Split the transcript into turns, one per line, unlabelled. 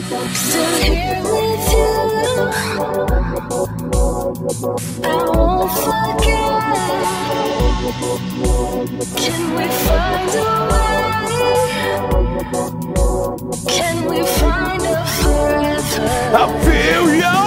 Still here with you. I won't forget. Can we find a way? Can we find a forever? I feel you.